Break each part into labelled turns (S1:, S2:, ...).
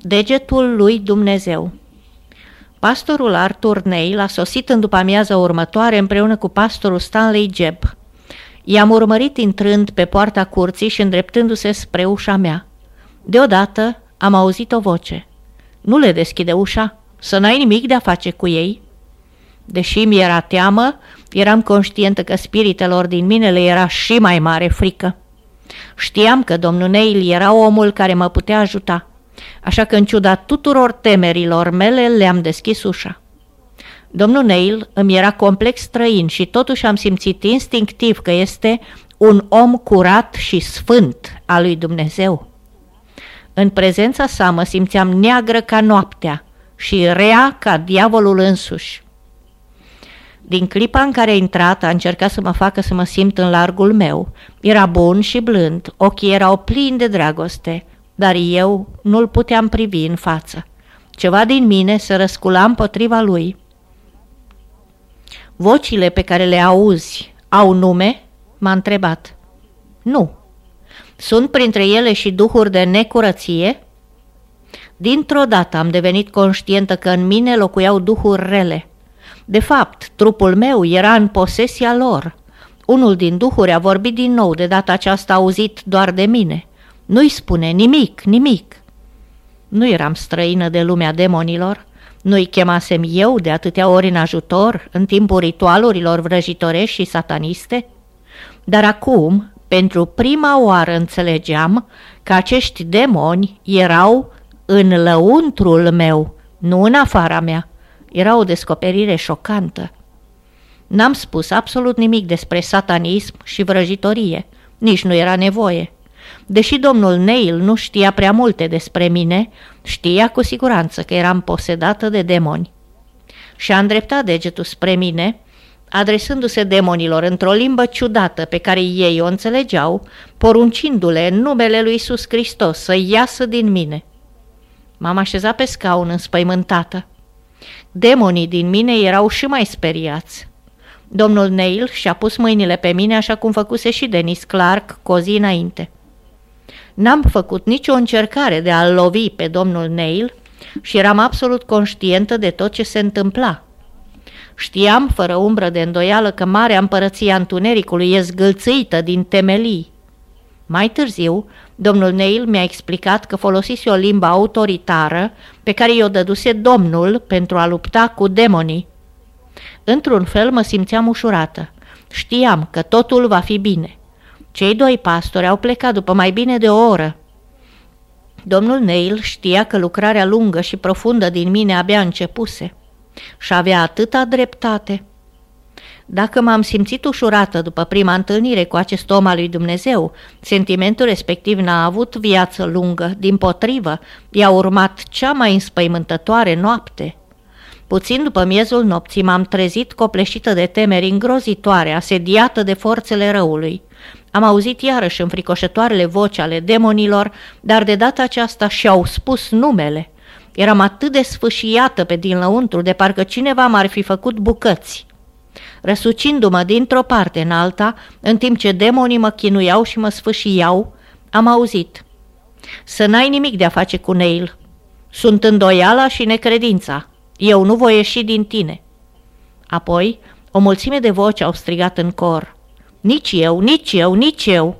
S1: Degetul lui Dumnezeu Pastorul Arthur Neil a sosit în după amiază următoare împreună cu pastorul Stanley Jebb. I-am urmărit intrând pe poarta curții și îndreptându-se spre ușa mea. Deodată am auzit o voce. Nu le deschide ușa, să n-ai nimic de a face cu ei. Deși mi era teamă, eram conștientă că spiritelor din mine le era și mai mare frică. Știam că domnul Neil era omul care mă putea ajuta, așa că în ciuda tuturor temerilor mele le-am deschis ușa. Domnul Neil îmi era complex străin și totuși am simțit instinctiv că este un om curat și sfânt al lui Dumnezeu. În prezența sa mă simțeam neagră ca noaptea și rea ca diavolul însuși. Din clipa în care a intrat, a încercat să mă facă să mă simt în largul meu. Era bun și blând, ochii erau plini de dragoste, dar eu nu-l puteam privi în față. Ceva din mine se răscula împotriva lui. Vocile pe care le auzi au nume? M-a întrebat. Nu. Sunt printre ele și duhuri de necurăție? Dintr-o dată am devenit conștientă că în mine locuiau duhuri rele. De fapt, trupul meu era în posesia lor. Unul din duhuri a vorbit din nou, de data aceasta auzit doar de mine. Nu-i spune nimic, nimic. Nu eram străină de lumea demonilor, nu-i chemasem eu de atâtea ori în ajutor în timpul ritualurilor vrăjitorești și sataniste? Dar acum, pentru prima oară înțelegeam că acești demoni erau în lăuntrul meu, nu în afara mea. Era o descoperire șocantă. N-am spus absolut nimic despre satanism și vrăjitorie, nici nu era nevoie. Deși domnul Neil nu știa prea multe despre mine, știa cu siguranță că eram posedată de demoni. Și a îndreptat degetul spre mine, adresându-se demonilor într-o limbă ciudată pe care ei o înțelegeau, poruncindu-le în numele lui Iisus Hristos să iasă din mine. M-am așezat pe scaun înspăimântată. Demonii din mine erau și mai speriați. Domnul Neil și-a pus mâinile pe mine așa cum făcuse și Denis Clark cu o zi înainte. N-am făcut nicio încercare de a-l lovi pe domnul Neil și eram absolut conștientă de tot ce se întâmpla. Știam, fără umbră de îndoială, că marea împărăția întunericului e zgâlțâită din temelii. Mai târziu, domnul Neil mi-a explicat că folosise o limbă autoritară pe care i-o dăduse domnul pentru a lupta cu demonii. Într-un fel mă simțeam ușurată. Știam că totul va fi bine. Cei doi pastori au plecat după mai bine de o oră. Domnul Neil știa că lucrarea lungă și profundă din mine abia începuse și avea atâta dreptate. Dacă m-am simțit ușurată după prima întâlnire cu acest om al lui Dumnezeu, sentimentul respectiv n-a avut viață lungă, din potrivă, i-a urmat cea mai înspăimântătoare noapte. Puțin după miezul nopții m-am trezit copleșită de temeri îngrozitoare, asediată de forțele răului. Am auzit iarăși înfricoșătoarele voci ale demonilor, dar de data aceasta și-au spus numele. Eram atât de sfâșiată pe din lăuntru, de parcă cineva m-ar fi făcut bucăți. Răsucindu-mă dintr-o parte în alta, în timp ce demonii mă chinuiau și mă sfâșiau, am auzit. Să n-ai nimic de a face cu Neil. Sunt îndoiala și necredința. Eu nu voi ieși din tine. Apoi, o mulțime de voci au strigat în cor. Nici eu, nici eu, nici eu.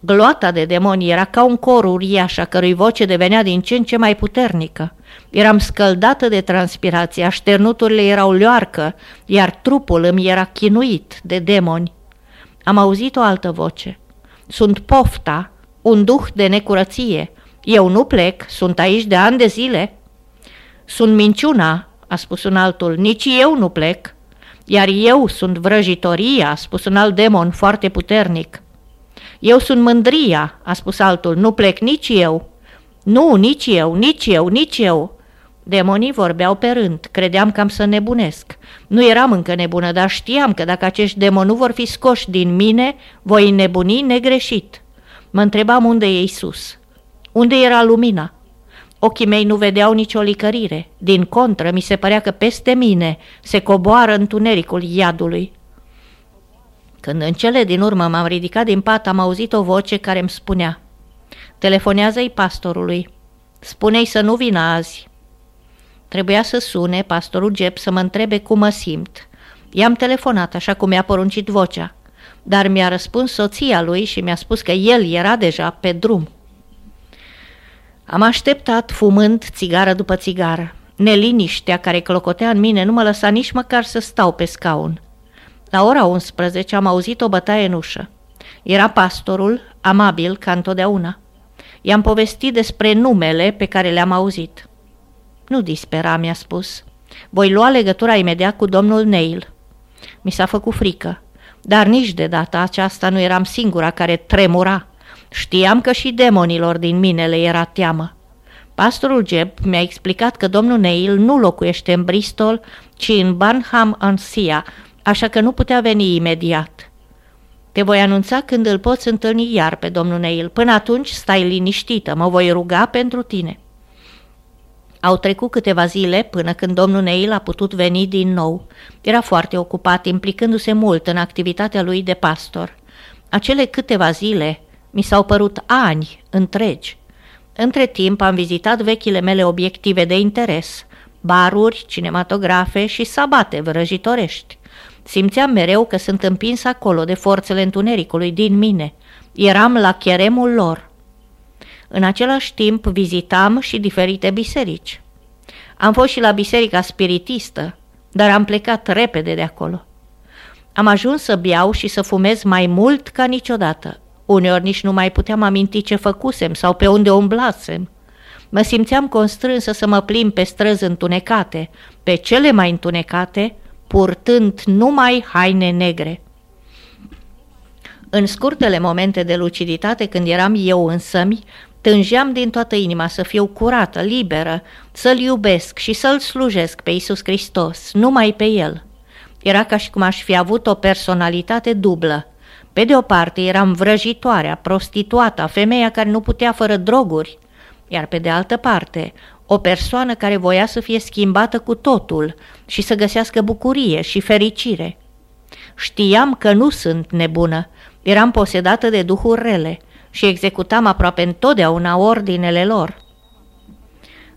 S1: Gloata de demoni era ca un cor uriaș, a cărui voce devenea din ce în ce mai puternică. Eram scăldată de transpirație, așternuturile erau leoarcă, iar trupul îmi era chinuit de demoni. Am auzit o altă voce. Sunt pofta, un duh de necurăție. Eu nu plec, sunt aici de ani de zile. Sunt minciuna, a spus un altul, nici eu nu plec. Iar eu sunt vrăjitoria, a spus un alt demon foarte puternic. Eu sunt mândria, a spus altul, nu plec nici eu. Nu, nici eu, nici eu, nici eu. Demonii vorbeau pe rând, credeam că am să nebunesc. Nu eram încă nebună, dar știam că dacă acești demoni nu vor fi scoși din mine, voi nebuni negreșit. Mă întrebam unde e Isus. Unde era lumina? Ochii mei nu vedeau nicio licărire. Din contră, mi se părea că peste mine se coboară întunericul iadului. Când în cele din urmă m-am ridicat din pat, am auzit o voce care îmi spunea Telefonează-i pastorului. Spune-i să nu vină azi. Trebuia să sune pastorul Jeb să mă întrebe cum mă simt. I-am telefonat așa cum mi-a poruncit vocea, dar mi-a răspuns soția lui și mi-a spus că el era deja pe drum. Am așteptat fumând țigară după țigară. Neliniștea care clocotea în mine nu mă lăsa nici măcar să stau pe scaun. La ora 11 am auzit o bătaie în ușă. Era pastorul, amabil ca întotdeauna. I-am povestit despre numele pe care le-am auzit. Nu dispera, mi-a spus. Voi lua legătura imediat cu domnul Neil. Mi s-a făcut frică, dar nici de data aceasta nu eram singura care tremura. Știam că și demonilor din mine le era teamă. Pastorul Jeb mi-a explicat că domnul Neil nu locuiește în Bristol, ci în Barnham în Sia, așa că nu putea veni imediat. Te voi anunța când îl poți întâlni iar pe domnul Neil. Până atunci stai liniștită, mă voi ruga pentru tine. Au trecut câteva zile până când domnul Neil a putut veni din nou. Era foarte ocupat, implicându-se mult în activitatea lui de pastor. Acele câteva zile mi s-au părut ani întregi. Între timp am vizitat vechile mele obiective de interes, baruri, cinematografe și sabate vrăjitorești. Simțeam mereu că sunt împins acolo de forțele întunericului din mine. Eram la cheremul lor. În același timp vizitam și diferite biserici. Am fost și la biserica spiritistă, dar am plecat repede de acolo. Am ajuns să beau și să fumez mai mult ca niciodată. Uneori nici nu mai puteam aminti ce făcusem sau pe unde umblasem. Mă simțeam constrânsă să mă plimb pe străzi întunecate, pe cele mai întunecate, purtând numai haine negre. În scurtele momente de luciditate, când eram eu însămi, tângeam din toată inima să fiu curată, liberă, să-L iubesc și să-L slujesc pe Iisus Hristos, numai pe El. Era ca și cum aș fi avut o personalitate dublă. Pe de o parte eram vrăjitoarea, prostituata, femeia care nu putea fără droguri, iar pe de altă parte o persoană care voia să fie schimbată cu totul și să găsească bucurie și fericire. Știam că nu sunt nebună, eram posedată de duhuri rele și executam aproape întotdeauna ordinele lor.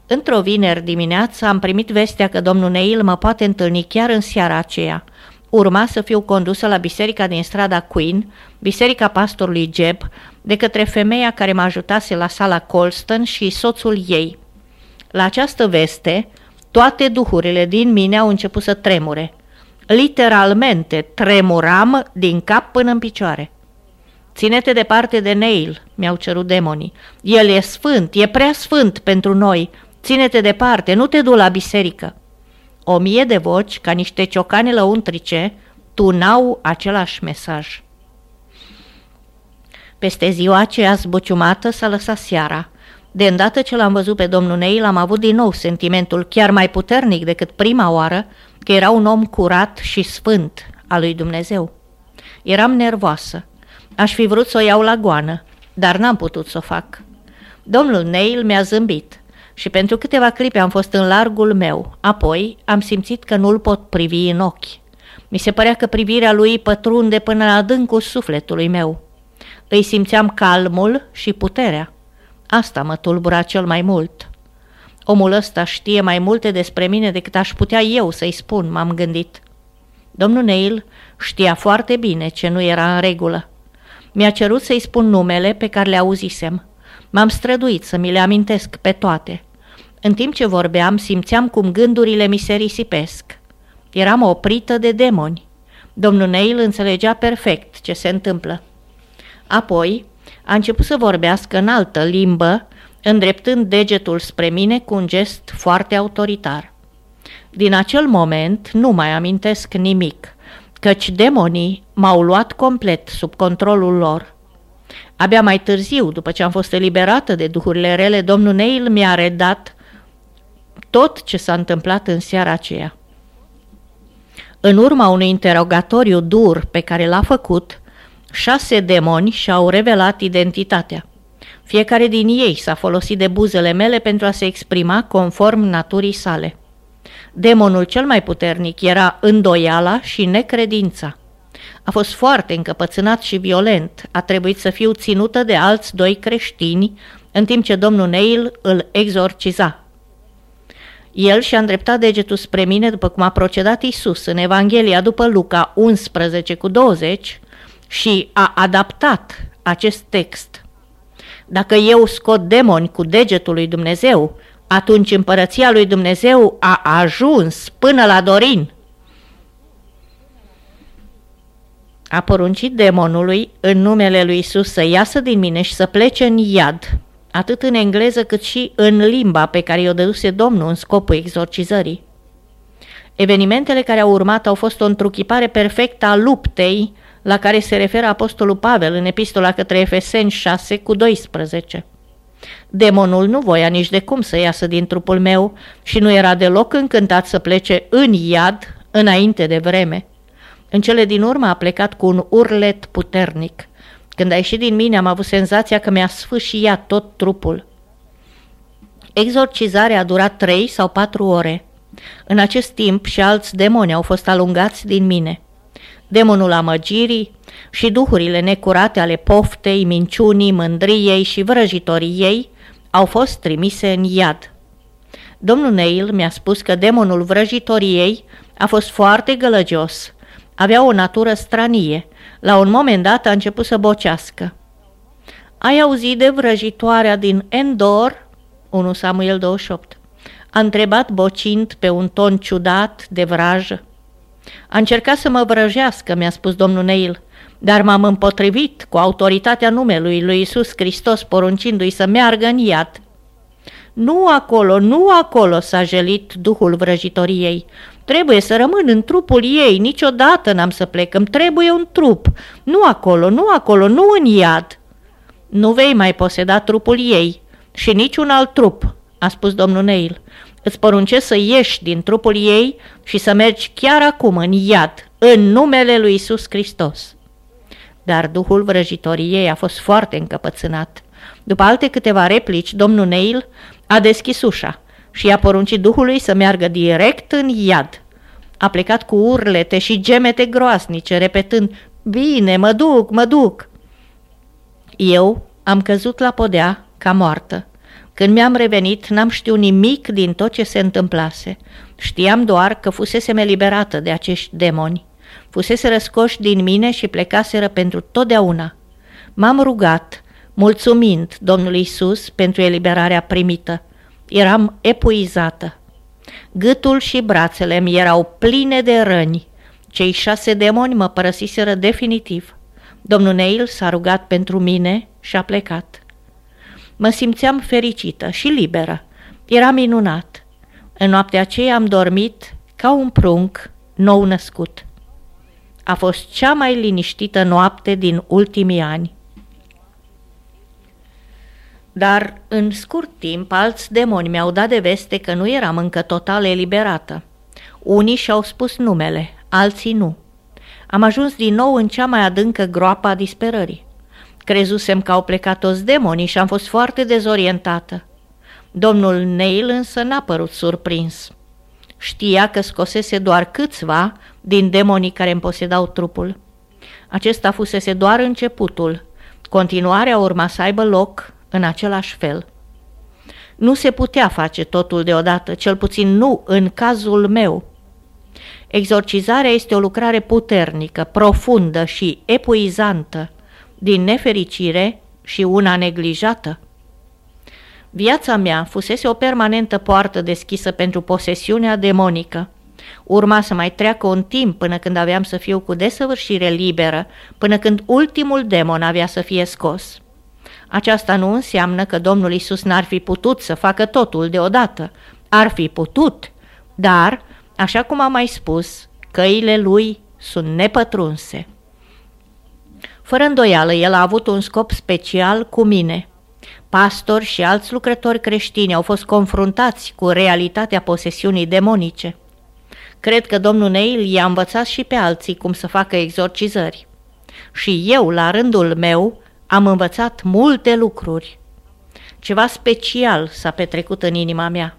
S1: Într-o vineri dimineață am primit vestea că domnul Neil mă poate întâlni chiar în seara aceea. Urma să fiu condusă la biserica din strada Queen, biserica pastorului Jeb, de către femeia care mă ajutase la sala Colston și soțul ei. La această veste, toate duhurile din mine au început să tremure. Literalmente tremuram din cap până în picioare. Ține-te departe de Neil, mi-au cerut demonii. El e sfânt, e prea sfânt pentru noi. Ține-te departe, nu te du la biserică. O mie de voci, ca niște ciocane lăuntrice, tunau același mesaj. Peste ziua aceea zbuciumată s-a lăsat seara. De îndată ce l-am văzut pe domnul Neil, am avut din nou sentimentul chiar mai puternic decât prima oară că era un om curat și sfânt al lui Dumnezeu. Eram nervoasă. Aș fi vrut să o iau la goană, dar n-am putut să o fac. Domnul Neil mi-a zâmbit și pentru câteva clipe am fost în largul meu. Apoi am simțit că nu-l pot privi în ochi. Mi se părea că privirea lui pătrunde până la adâncul sufletului meu. Îi simțeam calmul și puterea. Asta mă tulbura cel mai mult. Omul ăsta știe mai multe despre mine decât aș putea eu să-i spun, m-am gândit. Domnul Neil știa foarte bine ce nu era în regulă. Mi-a cerut să-i spun numele pe care le auzisem. M-am străduit să mi le amintesc pe toate. În timp ce vorbeam, simțeam cum gândurile mi se risipesc. Eram oprită de demoni. Domnul Neil înțelegea perfect ce se întâmplă. Apoi a început să vorbească în altă limbă, îndreptând degetul spre mine cu un gest foarte autoritar. Din acel moment nu mai amintesc nimic, căci demonii m-au luat complet sub controlul lor. Abia mai târziu, după ce am fost eliberată de duhurile rele, domnul Neil mi-a redat tot ce s-a întâmplat în seara aceea. În urma unui interogatoriu dur pe care l-a făcut, șase demoni și-au revelat identitatea. Fiecare din ei s-a folosit de buzele mele pentru a se exprima conform naturii sale. Demonul cel mai puternic era îndoiala și necredința. A fost foarte încăpățânat și violent, a trebuit să fiu ținută de alți doi creștini în timp ce domnul Neil îl exorciza. El și-a îndreptat degetul spre mine după cum a procedat Isus în Evanghelia după Luca 11 cu 20 și a adaptat acest text. Dacă eu scot demoni cu degetul lui Dumnezeu, atunci împărăția lui Dumnezeu a ajuns până la Dorin. A poruncit demonului în numele lui Isus să iasă din mine și să plece în iad, atât în engleză cât și în limba pe care i-o dăduse Domnul în scopul exorcizării. Evenimentele care au urmat au fost o întruchipare perfectă a luptei la care se referă Apostolul Pavel în epistola către Efeseni 6 cu 12. Demonul nu voia nici de cum să iasă din trupul meu și nu era deloc încântat să plece în iad înainte de vreme. În cele din urmă a plecat cu un urlet puternic. Când a ieșit din mine am avut senzația că mi-a sfâșiat tot trupul. Exorcizarea a durat trei sau patru ore. În acest timp și alți demoni au fost alungați din mine. Demonul amăgirii și duhurile necurate ale poftei, minciunii, mândriei și vrăjitoriei au fost trimise în iad. Domnul Neil mi-a spus că demonul vrăjitoriei a fost foarte gălăgios, avea o natură stranie. La un moment dat a început să bocească. Ai auzit de vrăjitoarea din Endor? 1 Samuel 28. A întrebat bocind pe un ton ciudat de vrajă. A încercat să mă vrăjească, mi-a spus domnul Neil, dar m-am împotrivit cu autoritatea numelui lui Isus Hristos poruncindu-i să meargă în iad. Nu acolo, nu acolo, s-a jelit duhul vrăjitoriei. Trebuie să rămân în trupul ei, niciodată n-am să plec, îmi trebuie un trup. Nu acolo, nu acolo, nu în iad. Nu vei mai poseda trupul ei și niciun alt trup, a spus domnul Neil. Îți poruncesc să ieși din trupul ei și să mergi chiar acum în iad, în numele lui Isus Hristos. Dar duhul vrăjitoriei a fost foarte încăpățânat. După alte câteva replici, domnul Neil a deschis ușa și i-a poruncit duhului să meargă direct în iad. A plecat cu urlete și gemete groasnice, repetând, Bine, mă duc, mă duc! Eu am căzut la podea ca moartă. Când mi-am revenit, n-am știut nimic din tot ce se întâmplase. Știam doar că fusesem eliberată de acești demoni. Fusese răscoși din mine și plecaseră pentru totdeauna. M-am rugat, mulțumind Domnului Isus pentru eliberarea primită. Eram epuizată. Gâtul și brațele mi erau pline de răni. Cei șase demoni mă părăsiseră definitiv. Domnul Neil s-a rugat pentru mine și a plecat. Mă simțeam fericită și liberă. Era minunat. În noaptea aceea am dormit ca un prunc nou născut. A fost cea mai liniștită noapte din ultimii ani. Dar în scurt timp alți demoni mi-au dat de veste că nu eram încă total eliberată. Unii și-au spus numele, alții nu. Am ajuns din nou în cea mai adâncă groapă a disperării. Crezusem că au plecat toți demonii și am fost foarte dezorientată. Domnul Neil însă n-a părut surprins. Știa că scosese doar câțiva din demonii care îmi posedau trupul. Acesta fusese doar începutul. Continuarea urma să aibă loc în același fel. Nu se putea face totul deodată, cel puțin nu în cazul meu. Exorcizarea este o lucrare puternică, profundă și epuizantă, din nefericire și una neglijată. Viața mea fusese o permanentă poartă deschisă pentru posesiunea demonică. Urma să mai treacă un timp până când aveam să fiu cu desăvârșire liberă, până când ultimul demon avea să fie scos. Aceasta nu înseamnă că Domnul Isus n-ar fi putut să facă totul deodată. Ar fi putut, dar, așa cum am mai spus, căile lui sunt nepătrunse. Fără îndoială, el a avut un scop special cu mine. Pastori și alți lucrători creștini au fost confruntați cu realitatea posesiunii demonice. Cred că domnul Neil i-a învățat și pe alții cum să facă exorcizări. Și eu, la rândul meu, am învățat multe lucruri. Ceva special s-a petrecut în inima mea.